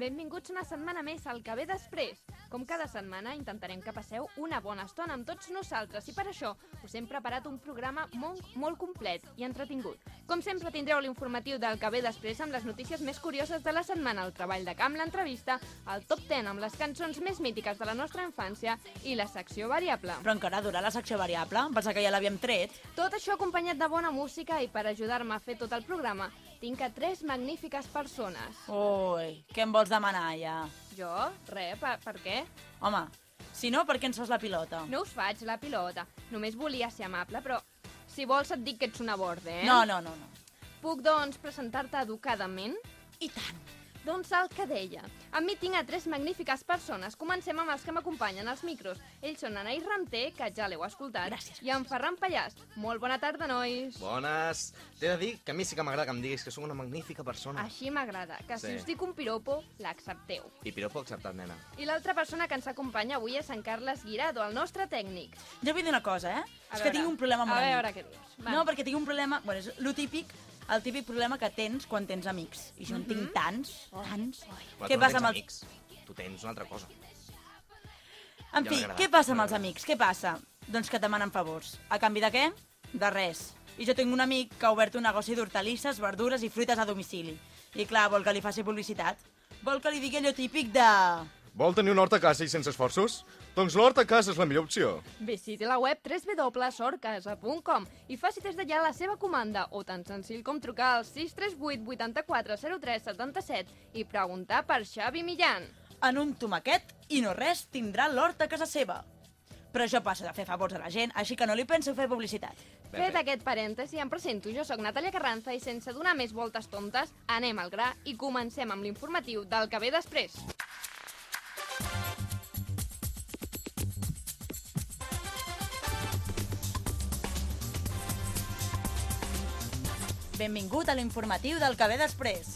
Benvinguts una setmana més al que ve després. Com cada setmana, intentarem que passeu una bona estona amb tots nosaltres i per això us hem preparat un programa molt, molt complet i entretingut. Com sempre tindreu l'informatiu del que ve després amb les notícies més curioses de la setmana, el treball de camp, l'entrevista, el top 10 amb les cançons més mítiques de la nostra infància i la secció variable. Però encara dura la secció variable, em pensa que ja l'havíem tret. Tot això acompanyat de bona música i per ajudar-me a fer tot el programa tinc a tres magnífiques persones. Ui, què em vols demanar ja? Jo? Re, per, per què? Home, si no, per què ens fas la pilota? No us faig la pilota. Només volia ser amable, però si vols et dic que ets una borde, eh? No, no, no, no. Puc, doncs, presentar-te educadament? I tant. Doncs el que deia. Amb mi tinc a tres magnífiques persones. Comencem amb els que m'acompanyen als micros. Ells són Anaïs Ramter, que ja l'heu escoltat, Gràcies, i en Ferran Pallàs. Molt bona tarda, nois. Bones. T'he de dir que a mi sí que m'agrada que em diguis que sóc una magnífica persona. Així m'agrada, que si Sí. us dic un piropo, l'accepteu. I piropo acceptat, nena. I l'altra persona que ens acompanya avui és en Carles Guirado, el nostre tècnic. Jo vull dir una cosa, eh? A és que veure, tinc un problema amb A veure què dius. Va. No, perquè tinc un problema... Bueno, és lo típic, el típic problema que tens quan tens amics. I jo en tinc tants, tants. Però Què tu no passa tens amb els... amics. Tu tens una altra cosa. En Ja fi, m'agrada, què passa amb els m'agrada. amics? Què passa? Doncs que et demanen favors. A canvi de què? De res. I jo tinc un amic que ha obert un negoci d'hortalisses, verdures i fruites a domicili. I clar, vol que li faci publicitat. Vol que li digui allò típic de... Vol tenir una horta a casa i sense esforços? Doncs l'horta a casa és la millor opció. Visiti la web www.sorcasa.com i faci des d'allà la seva comanda o tan senzill com trucar al 638 84 03 77 i preguntar per Xavi Millan. En un tomaquet i no res tindrà l'horta a casa seva. Però jo passo de fer favors a la gent, així que no li penso fer publicitat. Ben Fet bé. aquest parèntesi, em presento. Jo sóc Natàlia Carranza i sense donar més voltes tontes, anem al gra i comencem amb l'informatiu del que ve després. Benvingut a l'informatiu del que ve després.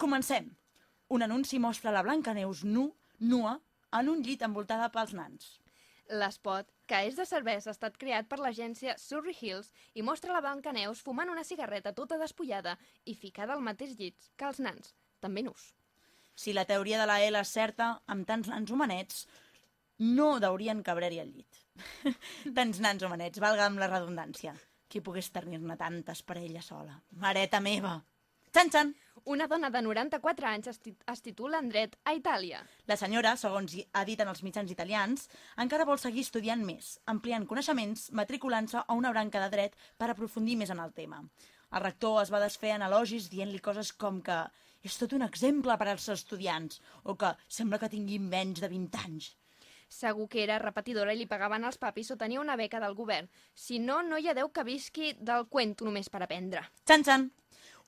Comencem. Un anunci mostra la Blancaneus nu, nua, en un llit envoltada pels nans. L'espot, que és de cervesa, ha estat creat per l'agència Surrey Hills i mostra la Blancaneus fumant una cigarreta tota despullada i ficada al mateix llit que els nans, també nus. Si la teoria de la L és certa, amb tants nans humanets, no deurien cabre-hi al llit. tants nans humanets, valga amb la redundància. Qui pogués tenir-ne tantes per ella sola? Mareta meva! Txan, txan! Una dona de 94 anys es, tit es titula en dret a Itàlia. La senyora, segons ha dit en els mitjans italians, encara vol seguir estudiant més, ampliant coneixements, matriculant-se a una branca de dret per aprofundir més en el tema. El rector es va desfer en elogis dient-li coses com que és tot un exemple per als estudiants o que sembla que tingui menys de 20 anys. Segur que era repetidora i li pagaven els papis o tenia una beca del govern. Si no, no hi ha Déu que visqui del cuento només per aprendre. Txan, txan!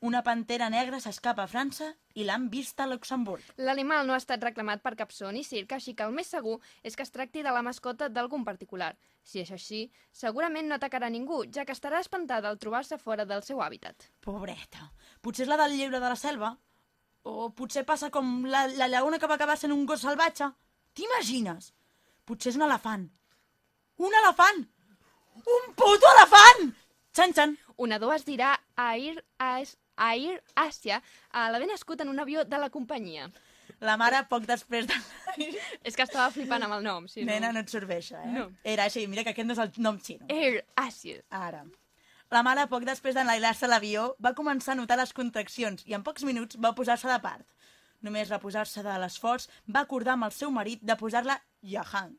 Una pantera negra s'escapa a França i l'han vist a Luxemburg. L'animal no ha estat reclamat per cap son ni circ, així que el més segur és que es tracti de la mascota d'algun particular. Si és així, segurament no atacarà ningú, ja que estarà espantada al trobar-se fora del seu hàbitat. Pobreta. Potser és la del lleure de la selva? O potser passa com la, la lleona que va acabar sent un gos salvatge? T'imagines? Potser és un elefant. Un elefant! Un puto elefant! Txan, txan! Un nadó es dirà Air, As, Air Asia a l'haver nascut en un avió de la companyia. La mare, poc després de... És que estava flipant amb el nom, si Nena, no... no et serveix, eh? No. Era així, mira que aquest no és el nom xino. Air Asia. Ara. La mare, poc després d'enlairar-se a l'avió, va començar a notar les contraccions i en pocs minuts va posar-se de part. Només reposar-se de l'esforç, va acordar amb el seu marit de posar-la Yahang,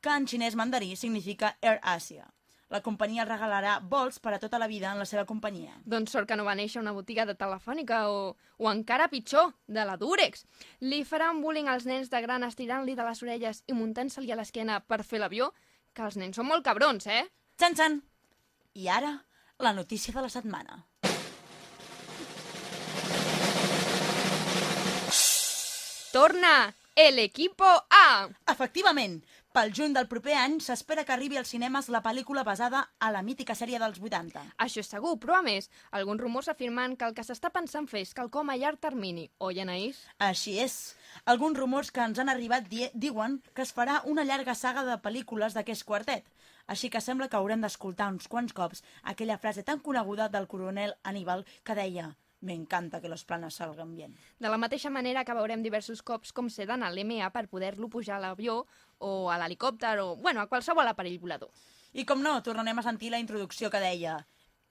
que en xinès mandarí significa Air Asia. La companyia regalarà vols per a tota la vida en la seva companyia. Doncs sort que no va néixer una botiga de telefònica o, o encara pitjor, de la Durex. Li faran bullying als nens de gran estirant-li de les orelles i muntant-se-li a l'esquena per fer l'avió, que els nens són molt cabrons, eh? Txan, txan! I ara, la notícia de la setmana. Torna! El equipo A! Efectivament, pel juny del proper any s'espera que arribi als cinemes la pel·lícula basada a la mítica sèrie dels 80. Això és segur, però a més, alguns rumors afirmen que el que s'està pensant fer és quelcom a llarg termini, oi, Anaïs? Així és. Alguns rumors que ens han arribat di diuen que es farà una llarga saga de pel·lícules d'aquest quartet. Així que sembla que haurem d'escoltar uns quants cops aquella frase tan coneguda del coronel Aníbal que deia «Me encanta que los planes salgan bien». De la mateixa manera que veurem diversos cops com s'he d'anar a l'EMEA per poder-lo pujar a l'avió o a l'helicòpter o, bueno, a qualsevol aparell volador. I com no, tornarem a sentir la introducció que deia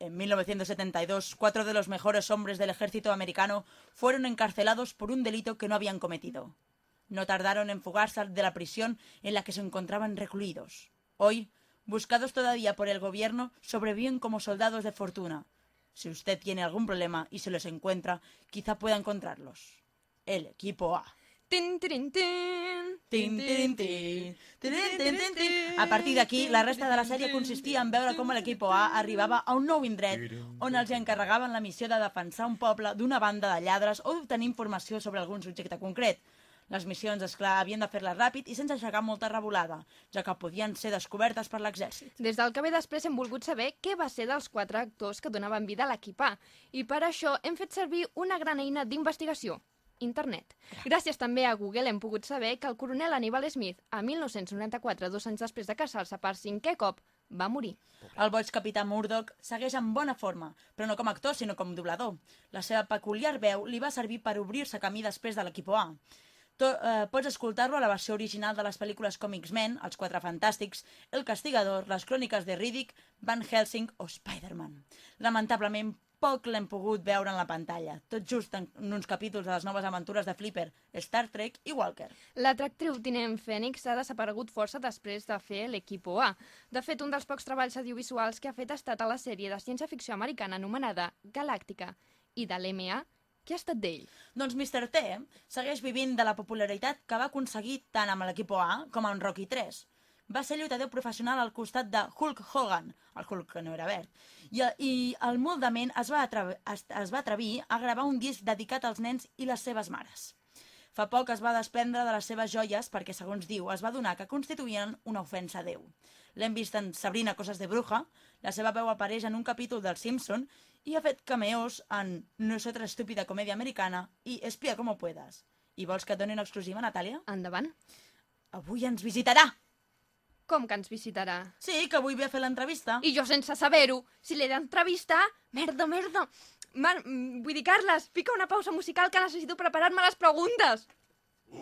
En 1972, cuatro de los mejores hombres del ejército americano fueron encarcelados por un delito que no habían cometido. No tardaron en fugarse de la prisión en la que se encontraban recluidos. Hoy, buscados todavía por el gobierno, sobreviven como soldados de fortuna. Si usted tiene algún problema y se los encuentra, quizá pueda encontrarlos. El equipo A. A partir d'aquí, la resta de la sèrie consistia en veure com l'equip A arribava a un nou indret on els encarregaven la missió de defensar un poble d'una banda de lladres o d'obtenir informació sobre algun subjecte concret. Les missions, és clar, havien de fer-les ràpid i sense aixecar molta revolada, ja que podien ser descobertes per l'exèrcit. Des del que ve després hem volgut saber què va ser dels quatre actors que donaven vida a l'equip A. I per això hem fet servir una gran eina d'investigació, internet. Gràcies també a Google hem pogut saber que el coronel Aníbal Smith, a 1994, dos anys després de casar-se per cinquè cop, va morir. El boig capità Murdoch segueix en bona forma, però no com a actor, sinó com doblador. La seva peculiar veu li va servir per obrir-se camí després de l'equip A. To, eh, pots escoltar-lo a la versió original de les pel·lícules com X-Men, Els Quatre Fantàstics, El Castigador, Les Cròniques de Riddick, Van Helsing o Spider-Man. Lamentablement, poc l'hem pogut veure en la pantalla, tot just en, uns capítols de les noves aventures de Flipper, Star Trek i Walker. L'atractiu tinent Fènix ha desaparegut força després de fer l'Equipo A. De fet, un dels pocs treballs audiovisuals que ha fet ha estat a la sèrie de ciència-ficció americana anomenada Galàctica. I de l'MA, què ha estat d'ell? Doncs Mr. T segueix vivint de la popularitat que va aconseguir tant amb l'equip A com amb Rocky 3. Va ser lluitador professional al costat de Hulk Hogan, el Hulk que no era verd, i, i el moldament es va, es, es va atrevir a gravar un disc dedicat als nens i les seves mares. Fa poc es va desprendre de les seves joies perquè, segons diu, es va donar que constituïen una ofensa a Déu. L'hem vist en Sabrina Coses de Bruja, la seva veu apareix en un capítol del Simpson i ha fet cameos en No es otra estúpida comèdia americana i Espia como puedas. I vols que et doni una exclusiva, Natàlia? Endavant. Avui ens visitarà! Com que ens visitarà? Sí, que avui ve a fer l'entrevista. I jo sense saber-ho, si l'he d'entrevistar, merda, merda. Mar, mm, vull dir, Carles, fica una pausa musical que necessito preparar-me les preguntes. I